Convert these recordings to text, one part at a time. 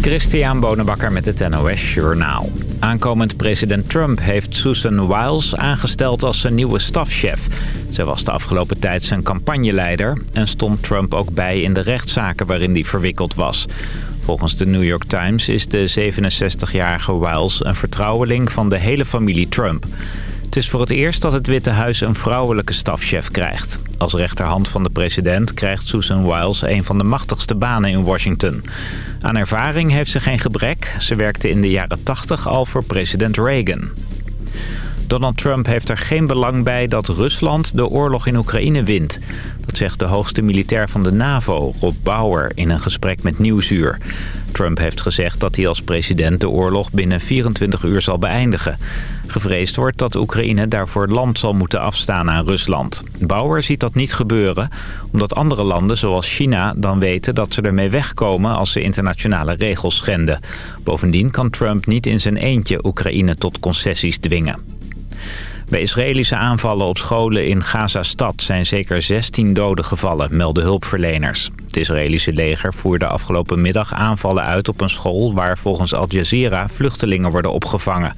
Christian Bonenbakker met het NOS Journaal. Aankomend president Trump heeft Susan Wiles aangesteld als zijn nieuwe stafchef. Zij was de afgelopen tijd zijn campagneleider... en stond Trump ook bij in de rechtszaken waarin hij verwikkeld was. Volgens de New York Times is de 67-jarige Wiles een vertrouweling van de hele familie Trump... Het is voor het eerst dat het Witte Huis een vrouwelijke stafchef krijgt. Als rechterhand van de president krijgt Susan Wiles een van de machtigste banen in Washington. Aan ervaring heeft ze geen gebrek. Ze werkte in de jaren 80 al voor president Reagan. Donald Trump heeft er geen belang bij dat Rusland de oorlog in Oekraïne wint. Zegt de hoogste militair van de NAVO, Rob Bauer, in een gesprek met Nieuwsuur. Trump heeft gezegd dat hij als president de oorlog binnen 24 uur zal beëindigen. Gevreesd wordt dat Oekraïne daarvoor land zal moeten afstaan aan Rusland. Bauer ziet dat niet gebeuren, omdat andere landen zoals China dan weten dat ze ermee wegkomen als ze internationale regels schenden. Bovendien kan Trump niet in zijn eentje Oekraïne tot concessies dwingen. Bij Israëlische aanvallen op scholen in Gaza-stad zijn zeker 16 doden gevallen, melden hulpverleners. Het Israëlische leger voerde afgelopen middag aanvallen uit op een school... waar volgens Al Jazeera vluchtelingen worden opgevangen.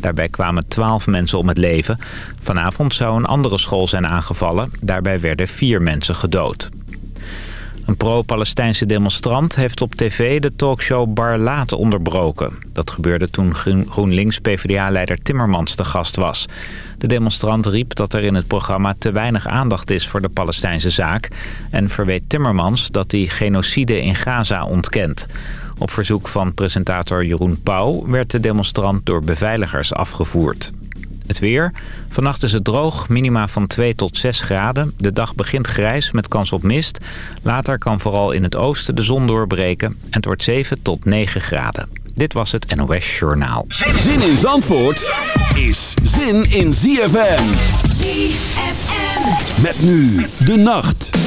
Daarbij kwamen 12 mensen om het leven. Vanavond zou een andere school zijn aangevallen. Daarbij werden vier mensen gedood. Een pro-Palestijnse demonstrant heeft op tv de talkshow Bar Laat onderbroken. Dat gebeurde toen GroenLinks-PVDA-leider Timmermans te gast was. De demonstrant riep dat er in het programma te weinig aandacht is voor de Palestijnse zaak... en verweet Timmermans dat hij genocide in Gaza ontkent. Op verzoek van presentator Jeroen Pauw werd de demonstrant door beveiligers afgevoerd. Het weer. Vannacht is het droog, minima van 2 tot 6 graden. De dag begint grijs met kans op mist. Later kan vooral in het oosten de zon doorbreken. En het wordt 7 tot 9 graden. Dit was het NOS Journaal. Zin in Zandvoort is zin in ZFM. ZFM. Met nu de nacht.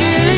you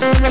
Thank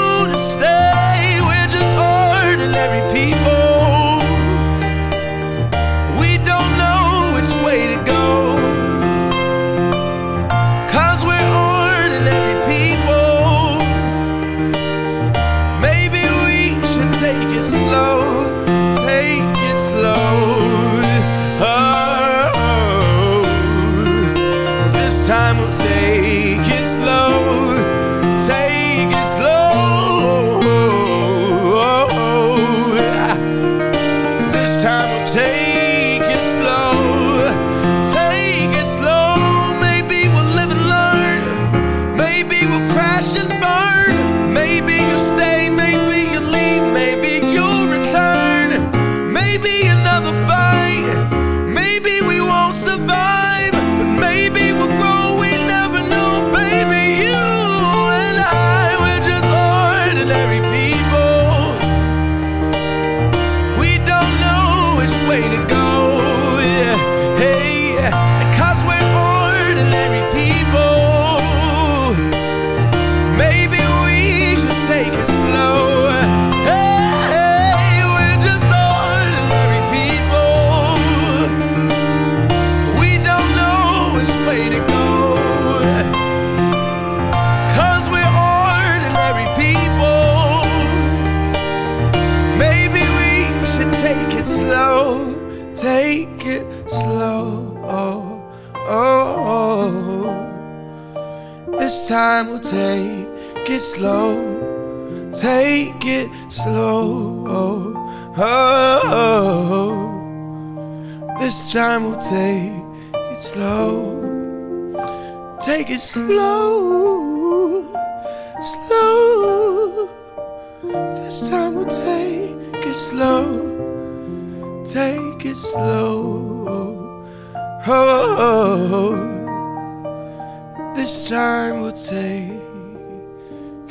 ordinary people.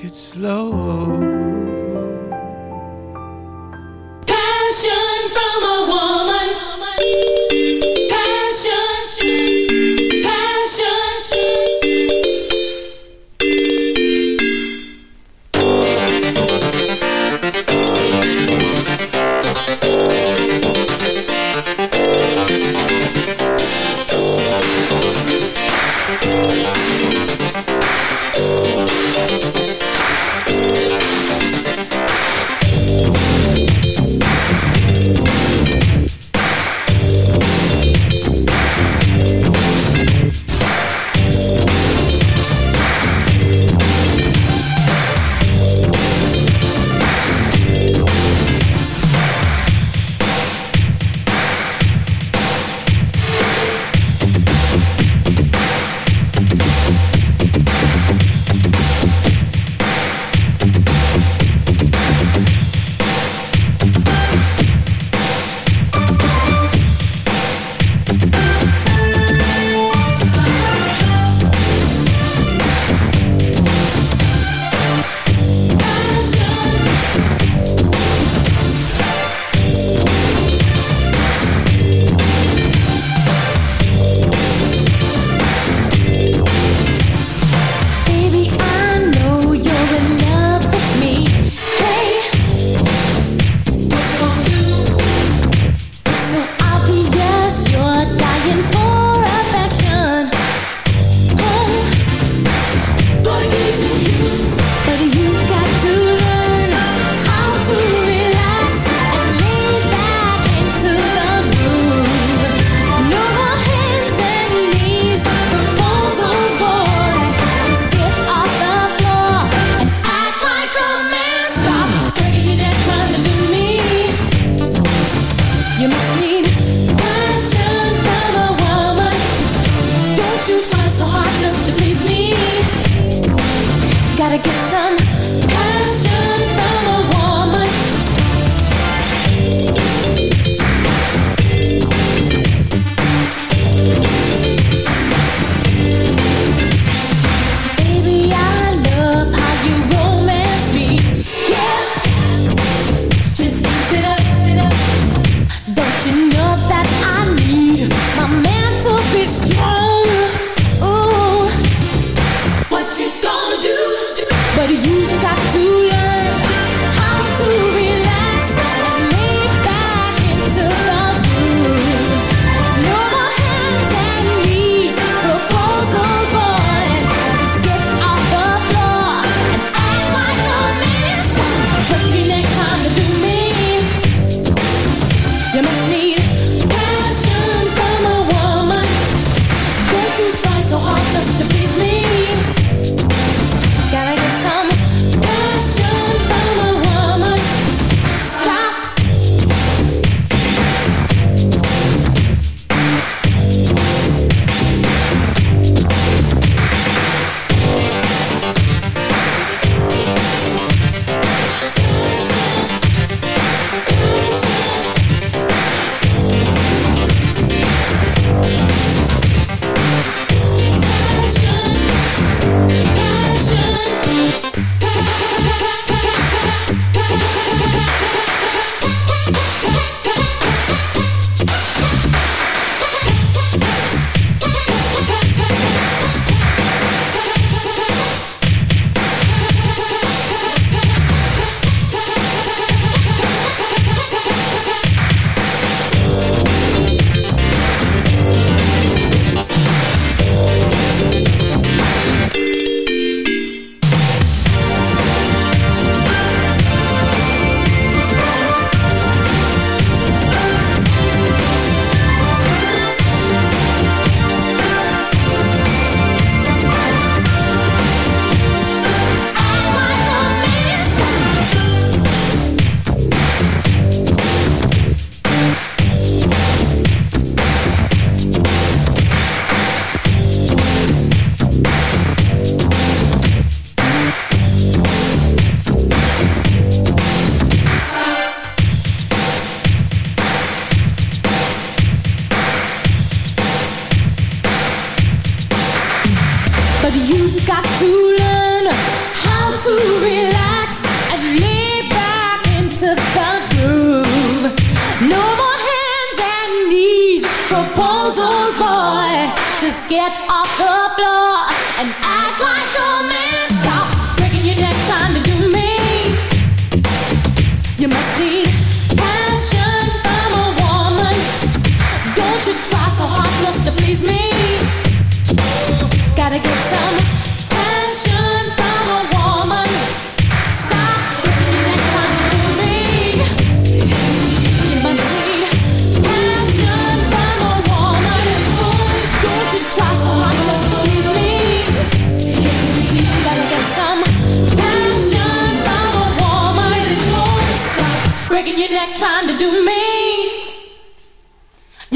It slow.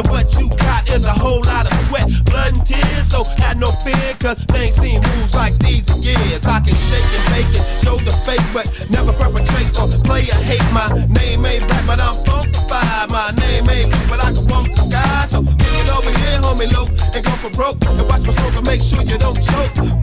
And what you got is a whole lot of sweat, blood, and tears. So had no fear, cause they ain't seen moves like these in years. I can shake and make it, show the fake, but never perpetrate or play a hate. My name ain't rap, but I'm funkified. My name ain't blue, but I can walk the sky. So kick it over here, homie, low, and go for broke. And watch my smoke and make sure you don't choke.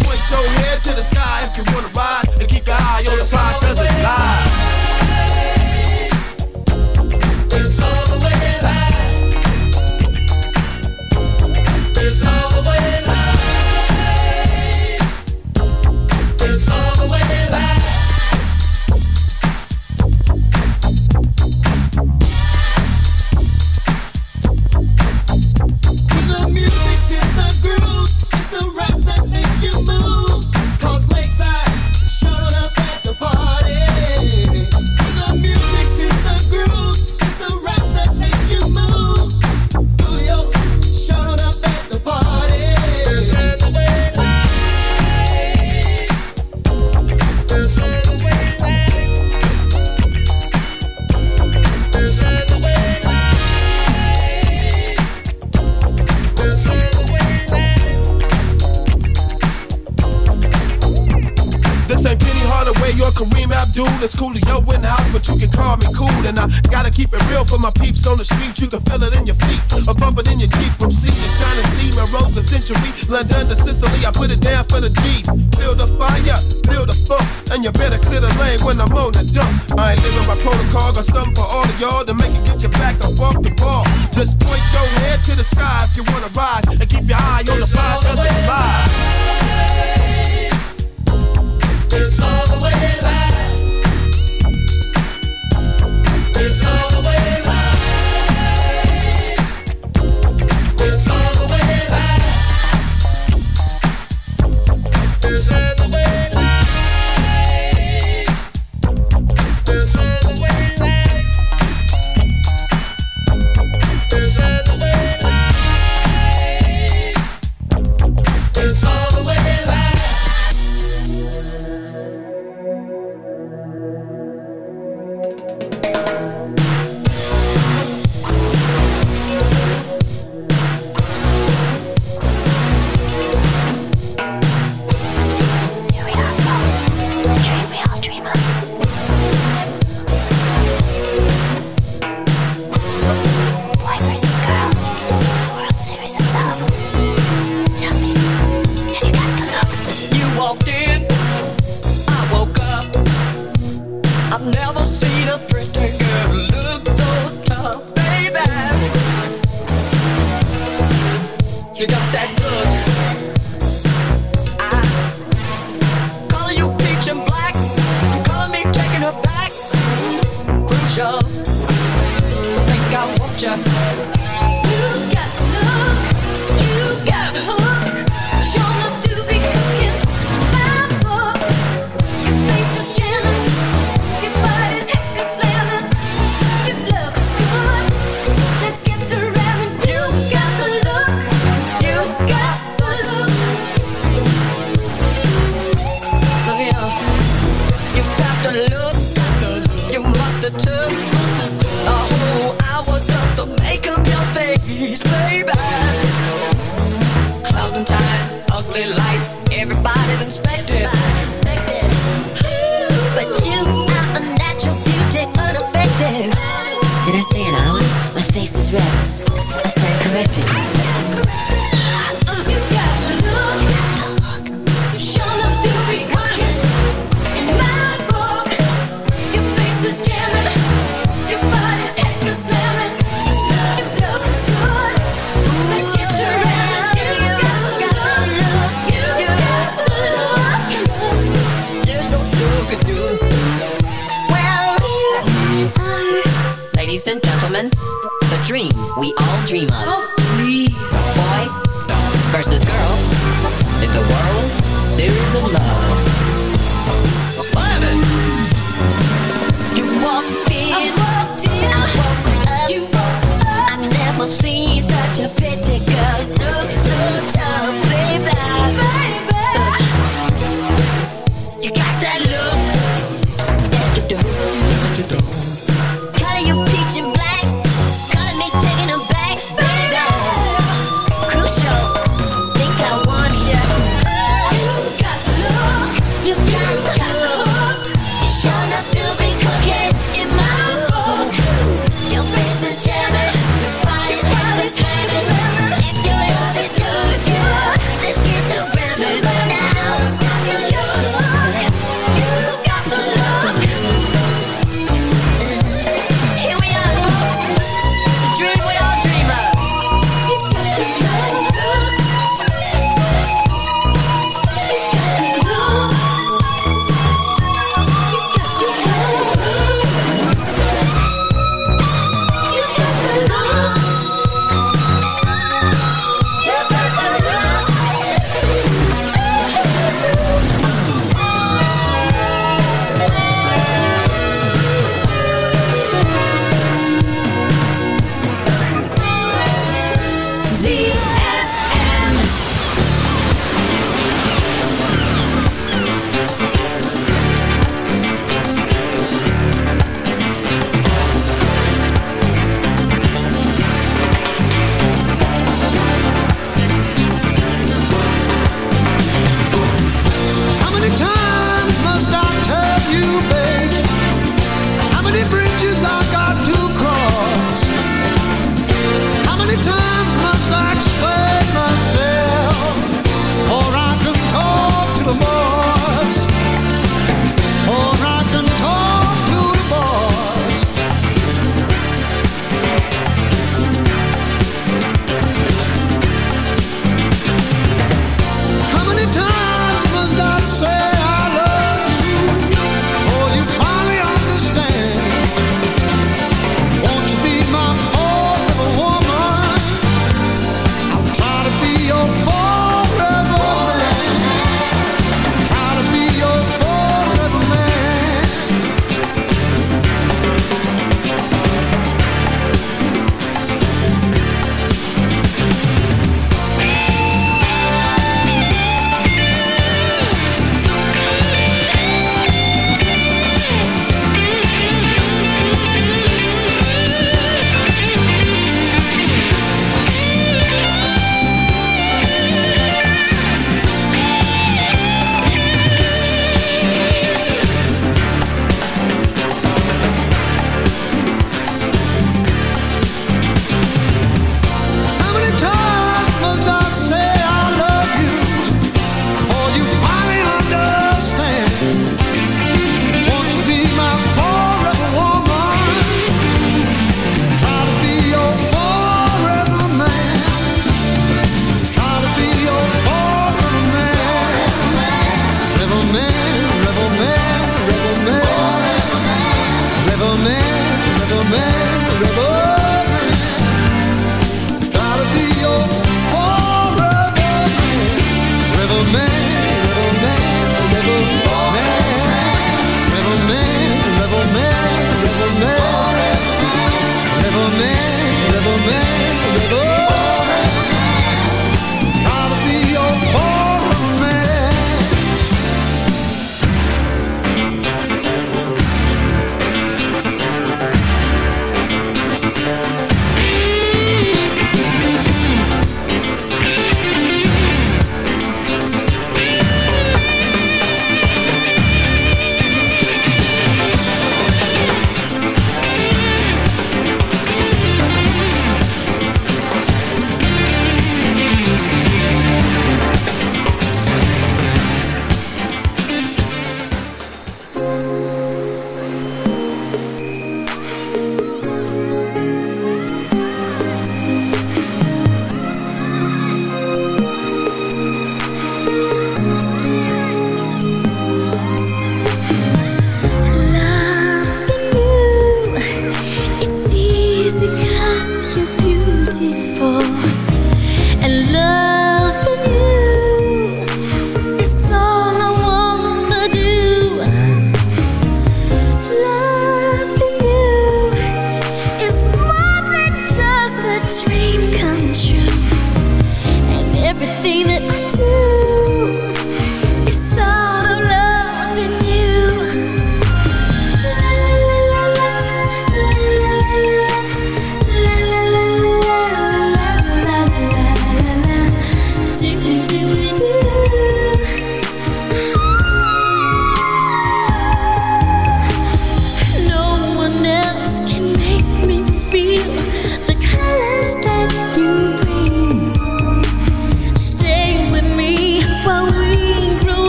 你